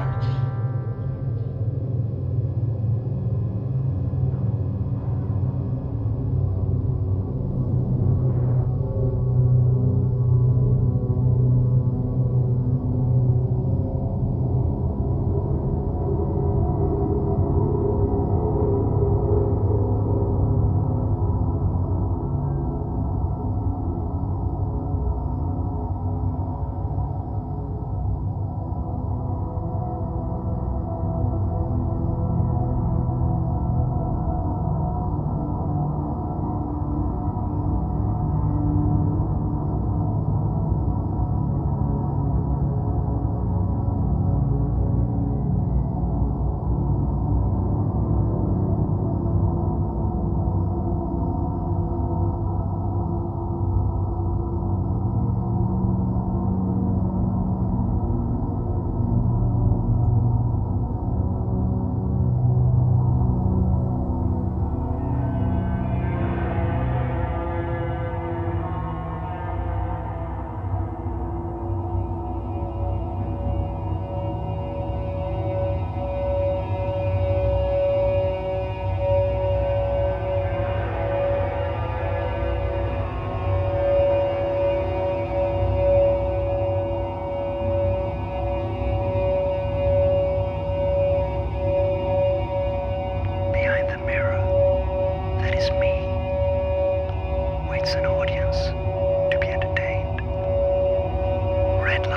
Lord.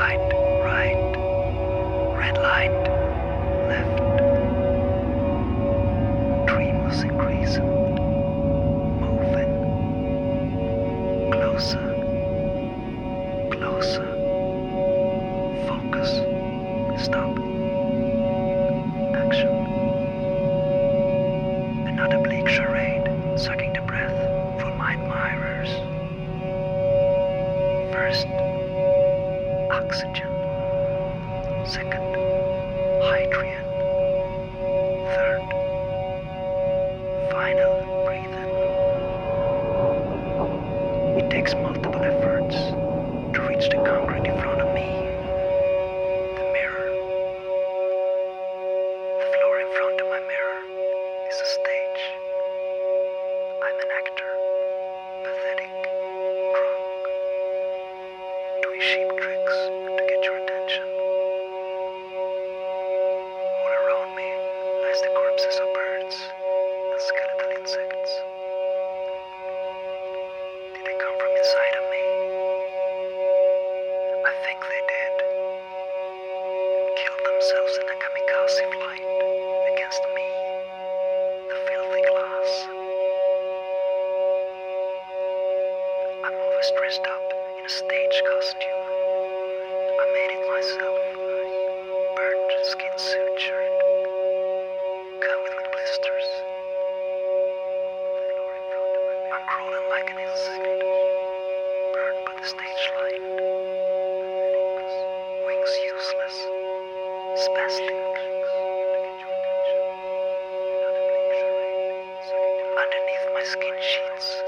light, right. Red light. crawling like an insect, burned by the stage light. Wings useless, spastic. Underneath my skin sheets.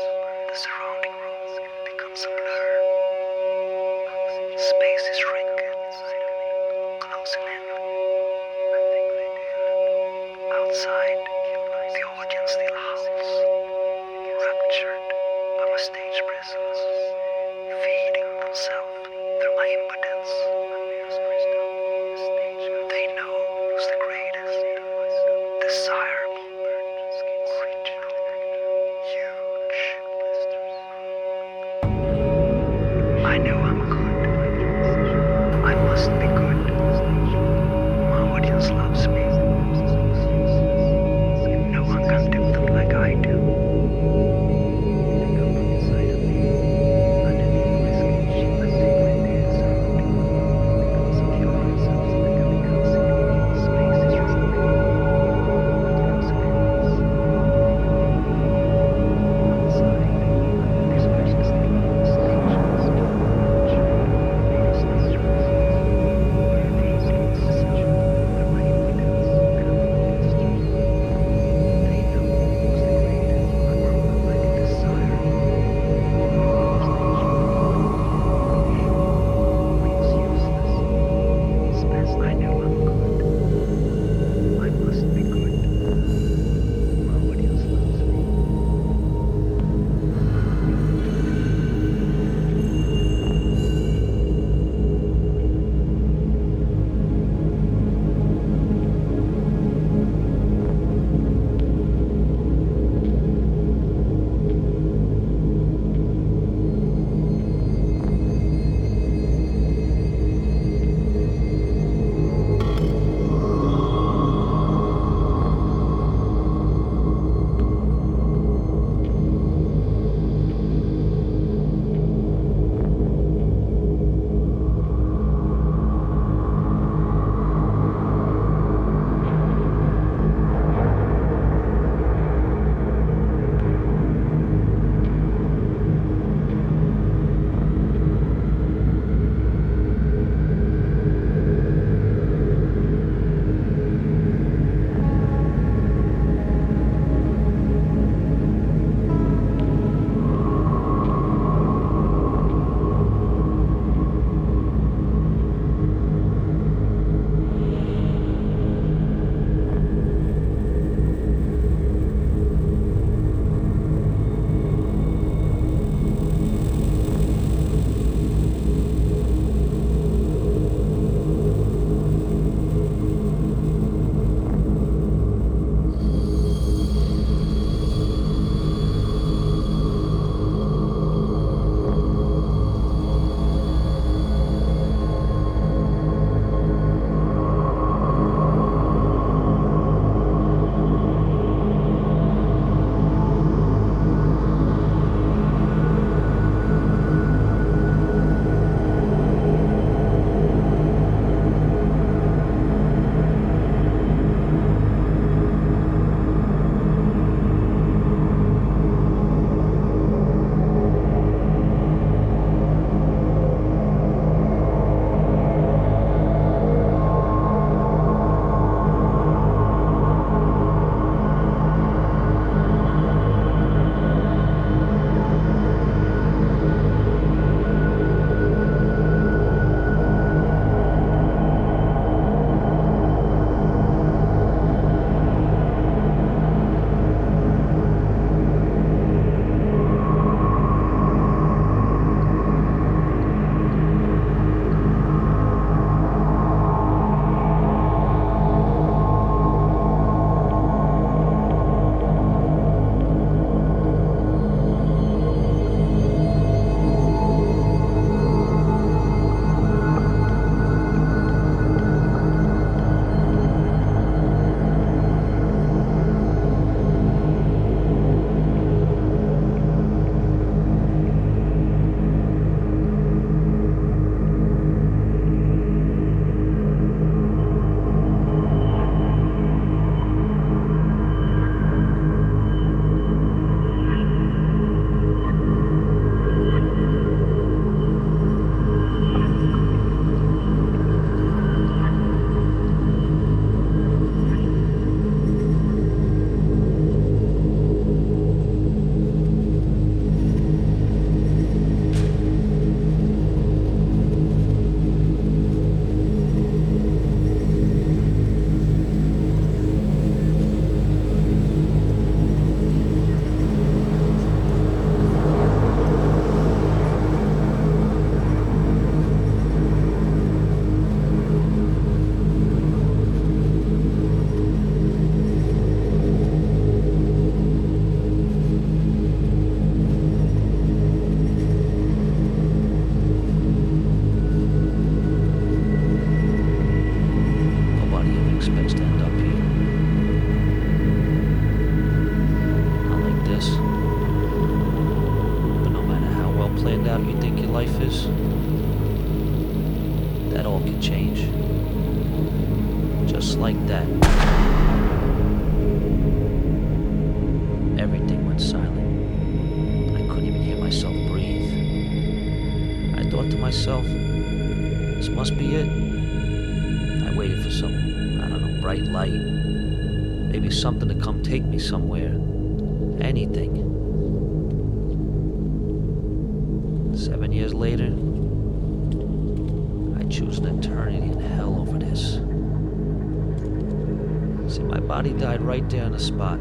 Body died right there on the spot,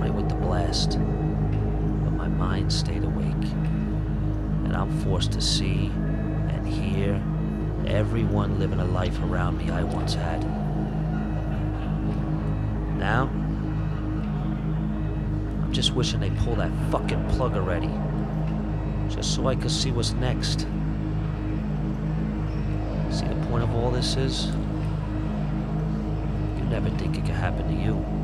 right with the blast. But my mind stayed awake. And I'm forced to see and hear everyone living a life around me I once had. Now, I'm just wishing they pull that fucking plug already. Just so I could see what's next. See, the point of all this is never think it could happen to you.